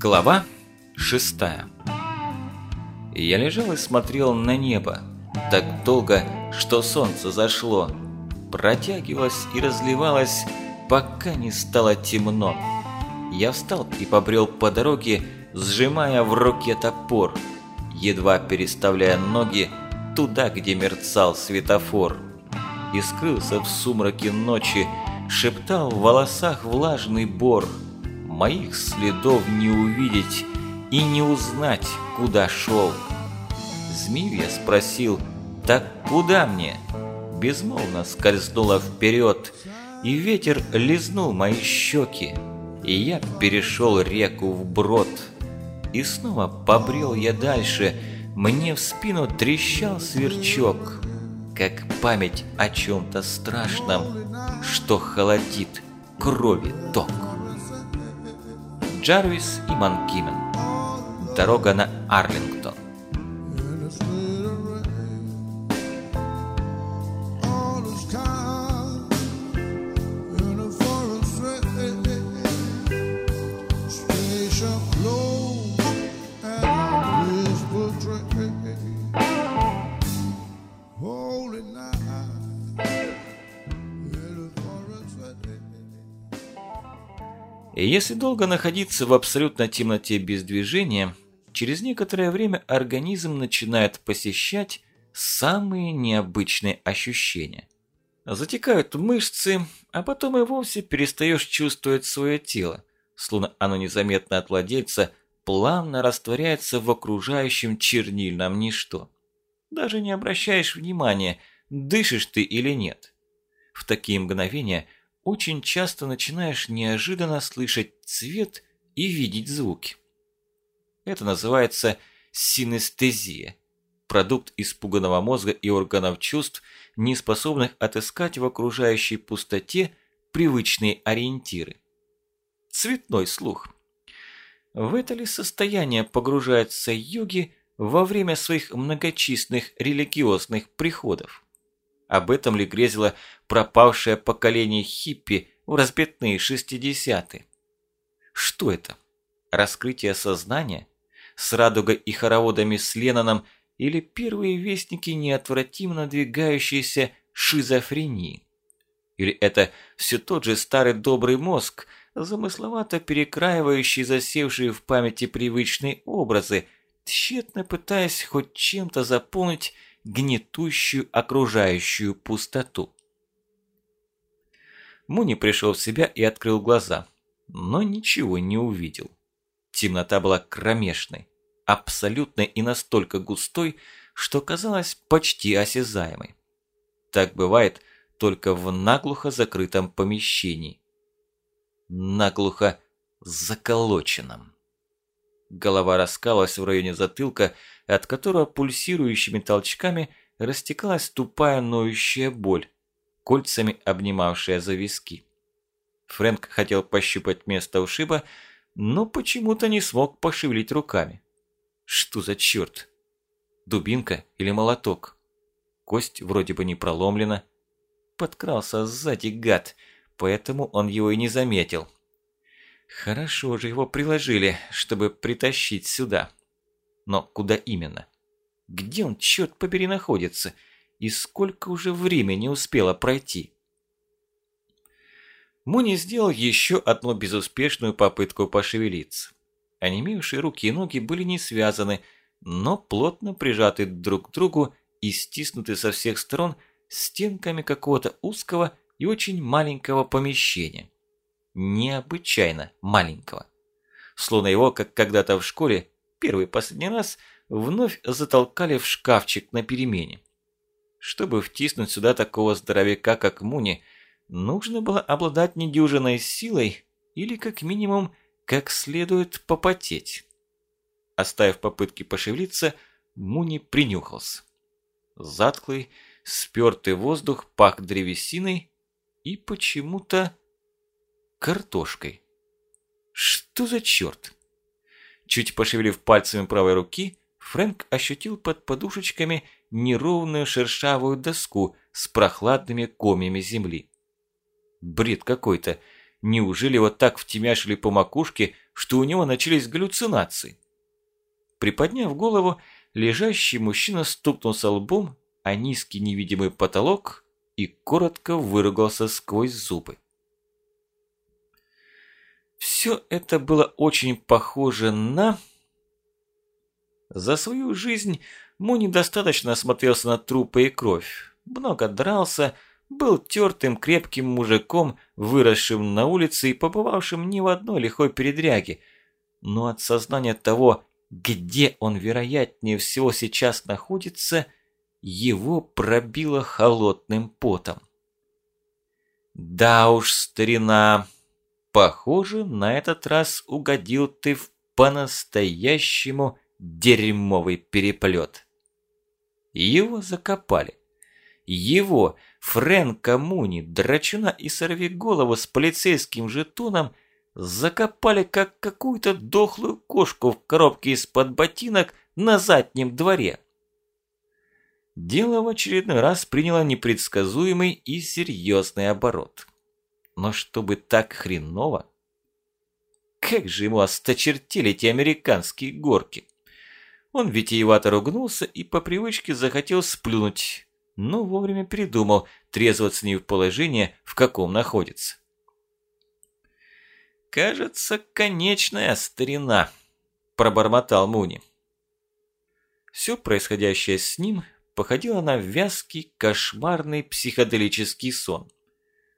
Глава шестая Я лежал и смотрел на небо, так долго, что солнце зашло, протягивалось и разливалось, пока не стало темно. Я встал и побрел по дороге, сжимая в руке топор, едва переставляя ноги туда, где мерцал светофор. И скрылся в сумраке ночи, шептал в волосах влажный бор – моих следов не увидеть и не узнать, куда шел. Змею я спросил, так куда мне? Безмолвно скользнула вперед, и ветер лизнул мои щеки, и я перешел реку вброд. И снова побрел я дальше, мне в спину трещал сверчок, как память о чем-то страшном, что холодит крови ток. Джарвис и Манкимен. Дорога на Арлингтон. Если долго находиться в абсолютной темноте без движения, через некоторое время организм начинает посещать самые необычные ощущения. Затекают мышцы, а потом и вовсе перестаешь чувствовать свое тело, словно оно незаметно от владельца плавно растворяется в окружающем чернильном ничто. Даже не обращаешь внимания, дышишь ты или нет. В такие мгновения – очень часто начинаешь неожиданно слышать цвет и видеть звуки. Это называется синестезия, продукт испуганного мозга и органов чувств, не способных отыскать в окружающей пустоте привычные ориентиры. Цветной слух. В это ли состояние погружаются йоги во время своих многочисленных религиозных приходов? Об этом ли грезило пропавшее поколение хиппи в разбитные 60-е? Что это? Раскрытие сознания? С радугой и хороводами с Ленноном или первые вестники неотвратимо надвигающейся шизофрении? Или это все тот же старый добрый мозг, замысловато перекраивающий засевшие в памяти привычные образы, тщетно пытаясь хоть чем-то заполнить гнетущую окружающую пустоту. Муни пришел в себя и открыл глаза, но ничего не увидел. Темнота была кромешной, абсолютной и настолько густой, что казалась почти осязаемой. Так бывает только в наглухо закрытом помещении. Наглухо заколоченном. Голова раскалась в районе затылка, от которого пульсирующими толчками растекалась тупая ноющая боль, кольцами обнимавшая за виски. Фрэнк хотел пощупать место ушиба, но почему-то не смог пошевелить руками. Что за черт? Дубинка или молоток? Кость вроде бы не проломлена. Подкрался сзади гад, поэтому он его и не заметил. Хорошо же его приложили, чтобы притащить сюда. Но куда именно? Где он, черт побери, находится? И сколько уже времени успело пройти? Муни сделал еще одну безуспешную попытку пошевелиться. Онемевшие руки и ноги были не связаны, но плотно прижаты друг к другу и стиснуты со всех сторон стенками какого-то узкого и очень маленького помещения. Необычайно маленького. Словно его, как когда-то в школе, первый последний раз вновь затолкали в шкафчик на перемене. Чтобы втиснуть сюда такого здоровяка, как Муни, нужно было обладать недюжиной силой или, как минимум, как следует попотеть. Оставив попытки пошевелиться, Муни принюхался. Затклый, спертый воздух пах древесиной и почему-то картошкой. Что за черт? Чуть пошевелив пальцами правой руки, Фрэнк ощутил под подушечками неровную шершавую доску с прохладными комьями земли. Бред какой-то. Неужели вот так втемяшили по макушке, что у него начались галлюцинации? Приподняв голову, лежащий мужчина стукнулся лбом а низкий невидимый потолок и коротко выругался сквозь зубы. Все это было очень похоже на... За свою жизнь Муни достаточно осмотрелся на трупы и кровь, много дрался, был тертым крепким мужиком, выросшим на улице и побывавшим ни в одной лихой передряге. Но от сознания того, где он вероятнее всего сейчас находится – его пробило холодным потом. Да уж, старина, похоже, на этот раз угодил ты в по-настоящему дерьмовый переплет. Его закопали. Его, Фрэнка Муни, драчуна и сорвиголову с полицейским жетоном закопали как какую-то дохлую кошку в коробке из-под ботинок на заднем дворе. Дело в очередной раз приняло непредсказуемый и серьезный оборот. Но чтобы так хреново... Как же ему осточертели эти американские горки! Он витиевато ругнулся и по привычке захотел сплюнуть, но вовремя придумал, трезво оценив положение, в каком находится. «Кажется, конечная старина», – пробормотал Муни. Все происходящее с ним походила на вязкий, кошмарный психоделический сон.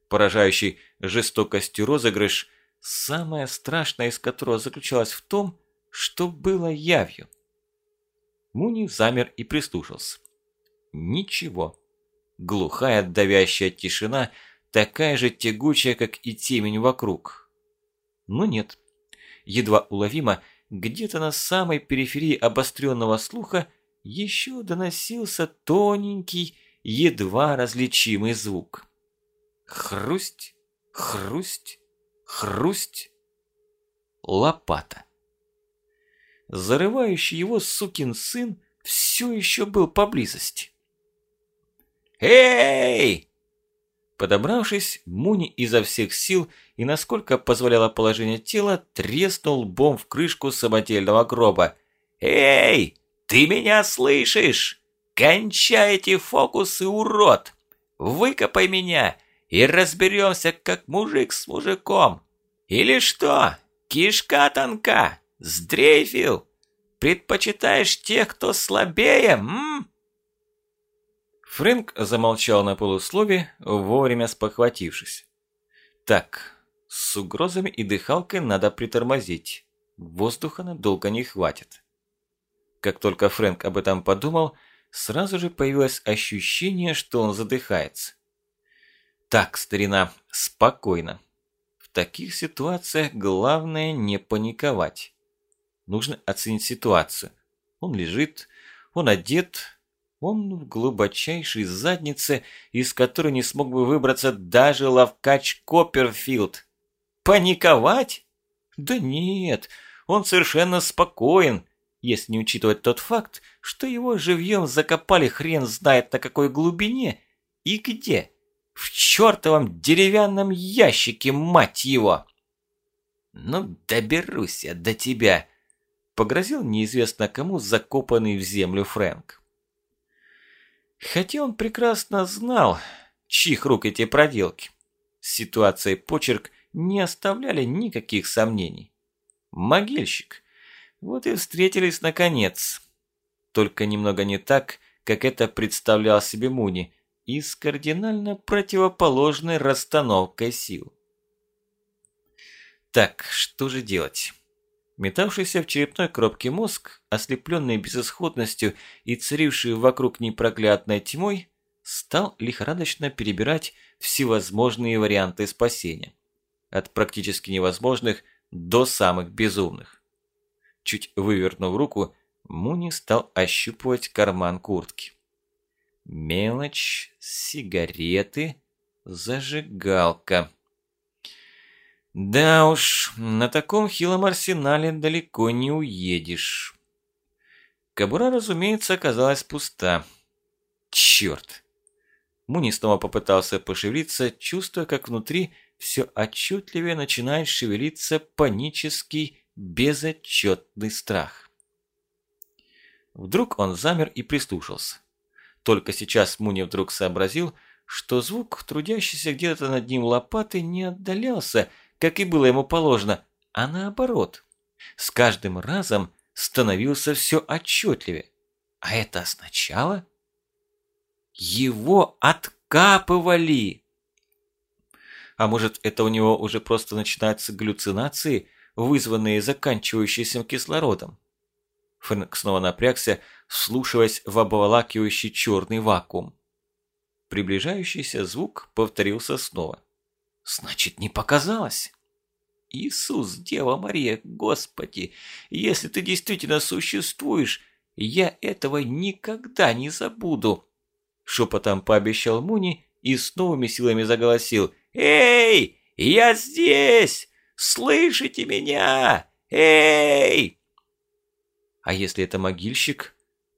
Поражающий жестокостью розыгрыш, самое страшное из которого заключалось в том, что было явью. Муни замер и прислушался. Ничего. Глухая давящая тишина, такая же тягучая, как и темень вокруг. Но нет. Едва уловимо, где-то на самой периферии обостренного слуха еще доносился тоненький, едва различимый звук. Хрусть, хрусть, хрусть. Лопата. Зарывающий его сукин сын все еще был поблизости. «Эй!» Подобравшись, Муни изо всех сил и, насколько позволяло положение тела, треснул лбом в крышку самодельного гроба. «Эй! «Ты меня слышишь? Кончай эти фокусы, урод! Выкопай меня и разберемся, как мужик с мужиком! Или что, кишка тонка, сдрейфил? Предпочитаешь тех, кто слабее, м?» Фрэнк замолчал на полуслове, вовремя спохватившись. «Так, с угрозами и дыхалкой надо притормозить. Воздуха надолго не хватит». Как только Фрэнк об этом подумал, сразу же появилось ощущение, что он задыхается. Так, старина, спокойно. В таких ситуациях главное не паниковать. Нужно оценить ситуацию. Он лежит, он одет, он в глубочайшей заднице, из которой не смог бы выбраться даже ловкач Копперфилд. Паниковать? Да нет, он совершенно спокоен, если не учитывать тот факт, что его живьем закопали хрен знает на какой глубине и где. В чертовом деревянном ящике, мать его! Ну, доберусь я до тебя, погрозил неизвестно кому закопанный в землю Фрэнк. Хотя он прекрасно знал, чьих рук эти проделки. Ситуация и почерк не оставляли никаких сомнений. Могильщик – вот и встретились наконец. Только немного не так, как это представлял себе Муни, и с кардинально противоположной расстановкой сил. Так, что же делать? Метавшийся в черепной коробке мозг, ослепленный безысходностью и царивший вокруг непроглядной тьмой, стал лихорадочно перебирать всевозможные варианты спасения. От практически невозможных до самых безумных. Чуть вывернув руку, Муни стал ощупывать карман куртки. Мелочь, сигареты, зажигалка. Да уж, на таком хилом арсенале далеко не уедешь. Кобура, разумеется, оказалась пуста. Черт! Муни снова попытался пошевелиться, чувствуя, как внутри все отчетливее начинает шевелиться панический, безотчетный страх. Вдруг он замер и прислушался. Только сейчас Муни вдруг сообразил, что звук, трудящийся где-то над ним лопаты, не отдалялся, как и было ему положено, а наоборот. С каждым разом становился все отчетливее. А это означало... Его откапывали! А может, это у него уже просто начинаются галлюцинации, вызванные заканчивающимся кислородом? Фрэнк снова напрягся, вслушиваясь в обволакивающий черный вакуум. Приближающийся звук повторился снова. Значит, не показалось. Иисус, Дева Мария, Господи, если ты действительно существуешь, я этого никогда не забуду. Шепотом пообещал Муни и с новыми силами заголосил. «Эй, я здесь! Слышите меня? Эй!» А если это могильщик?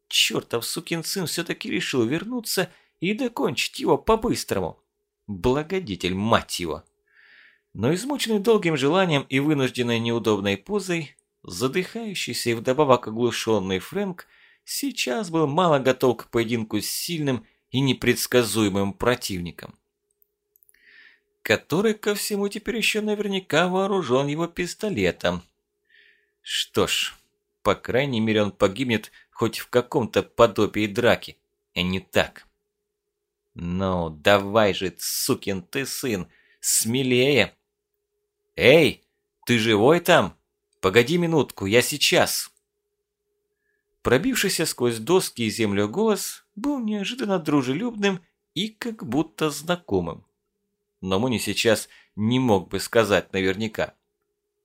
Чертов сукин сын все-таки решил вернуться и докончить его по-быстрому. Благодетель, мать его. Но измученный долгим желанием и вынужденной неудобной позой, задыхающийся и вдобавок оглушенный Фрэнк сейчас был мало готов к поединку с сильным и непредсказуемым противником. Который ко всему теперь еще наверняка вооружен его пистолетом. Что ж, по крайней мере он погибнет хоть в каком-то подобии драки, а не так. «Ну, давай же, сукин ты сын, смелее!» «Эй, ты живой там? Погоди минутку, я сейчас!» Пробившийся сквозь доски и землю голос был неожиданно дружелюбным и как будто знакомым. Но Муни сейчас не мог бы сказать наверняка.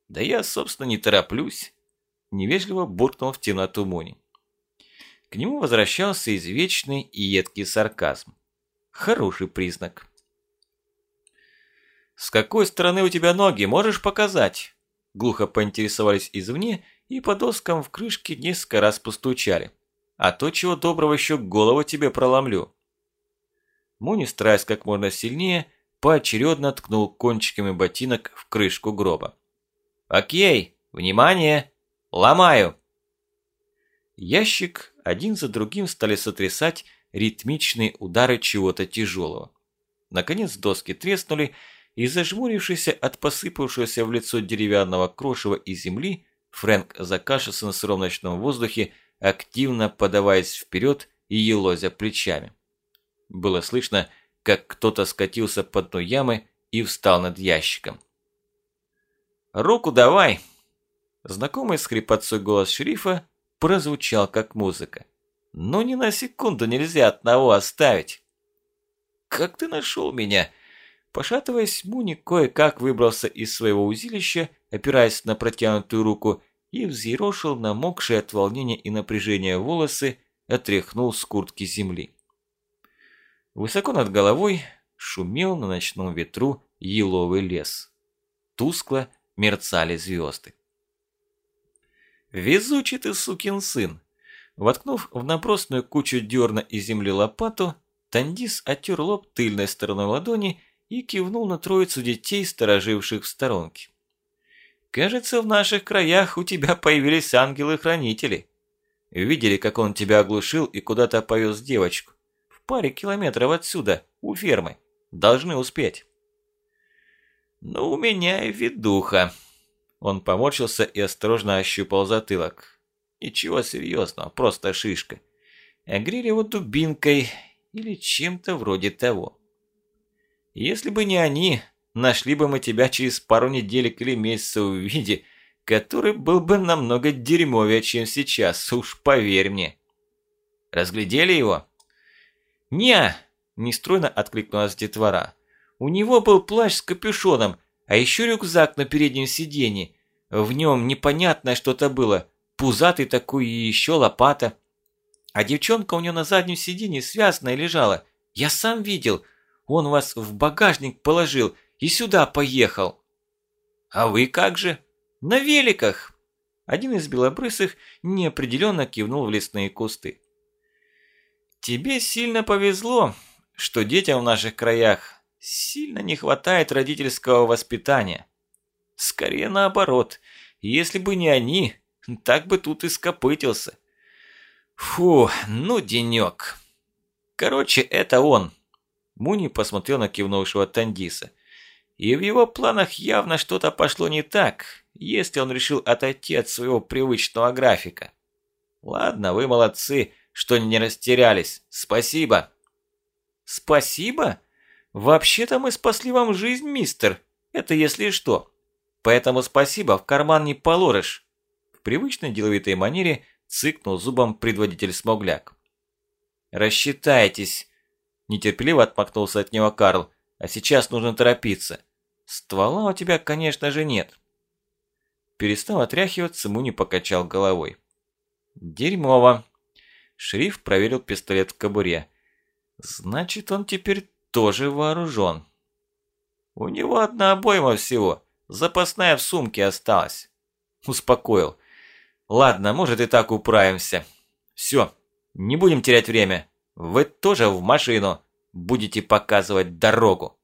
«Да я, собственно, не тороплюсь», – невежливо буркнул в темноту Муни. К нему возвращался извечный и едкий сарказм. Хороший признак. «С какой стороны у тебя ноги, можешь показать?» Глухо поинтересовались извне, и по доскам в крышке несколько раз постучали. «А то, чего доброго, еще голову тебе проломлю». Муни, стараясь как можно сильнее, поочередно ткнул кончиками ботинок в крышку гроба. «Окей, внимание! Ломаю!» Ящик один за другим стали сотрясать ритмичные удары чего-то тяжелого. Наконец доски треснули, и зажмурившийся от посыпавшегося в лицо деревянного крошева и земли, Фрэнк закашлялся на сыром ночном воздухе, активно подаваясь вперед и елозя плечами. Было слышно, как кто-то скатился по дну ямы и встал над ящиком. «Руку давай!» Знакомый с хрипотцой голос шерифа прозвучал как музыка. «Но ни на секунду нельзя одного оставить!» «Как ты нашел меня?» Пошатываясь, Муни кое-как выбрался из своего узилища, опираясь на протянутую руку, и взъерошил намокшие от волнения и напряжения волосы, отряхнул с куртки земли. Высоко над головой шумел на ночном ветру еловый лес. Тускло мерцали звезды. «Везучий ты, сукин сын!» Воткнув в набросную кучу дерна и земли лопату, Тандис оттер лоб тыльной стороной ладони и кивнул на троицу детей, стороживших в сторонке. «Кажется, в наших краях у тебя появились ангелы-хранители. Видели, как он тебя оглушил и куда-то повез девочку? В паре километров отсюда, у фермы. Должны успеть». «Ну, у меня и ведуха». Он поморщился и осторожно ощупал затылок. «Ничего серьезного, просто шишка. Огрели его дубинкой или чем-то вроде того». Если бы не они, нашли бы мы тебя через пару неделек или месяцев в виде, который был бы намного дерьмовее, чем сейчас, уж поверь мне. Разглядели его? Не, нестройно откликнулась детвора. У него был плащ с капюшоном, а еще рюкзак на переднем сиденье. В нем непонятное что-то было, пузатый такой и еще лопата. А девчонка у него на заднем сиденье связанная лежала. Я сам видел – он вас в багажник положил и сюда поехал. А вы как же? На великах. Один из белобрысых неопределенно кивнул в лесные кусты. Тебе сильно повезло, что детям в наших краях Сильно не хватает родительского воспитания. Скорее наоборот. Если бы не они, так бы тут и скопытился. Фу, ну денек. Короче, это он. Муни посмотрел на кивнувшего Тандиса. И в его планах явно что-то пошло не так, если он решил отойти от своего привычного графика. Ладно, вы молодцы, что не растерялись. Спасибо. Спасибо? Вообще-то мы спасли вам жизнь, мистер. Это если что. Поэтому спасибо в карман не положишь. В привычной деловитой манере цыкнул зубом предводитель Смогляк. «Рассчитайтесь!» Нетерпеливо отмахнулся от него Карл. «А сейчас нужно торопиться. Ствола у тебя, конечно же, нет». Перестал отряхиваться, Муни покачал головой. «Дерьмово!» Шериф проверил пистолет в кобуре. «Значит, он теперь тоже вооружен». «У него одна обойма всего. Запасная в сумке осталась». Успокоил. «Ладно, может и так управимся. Все, не будем терять время. Вы тоже в машину будете показывать дорогу».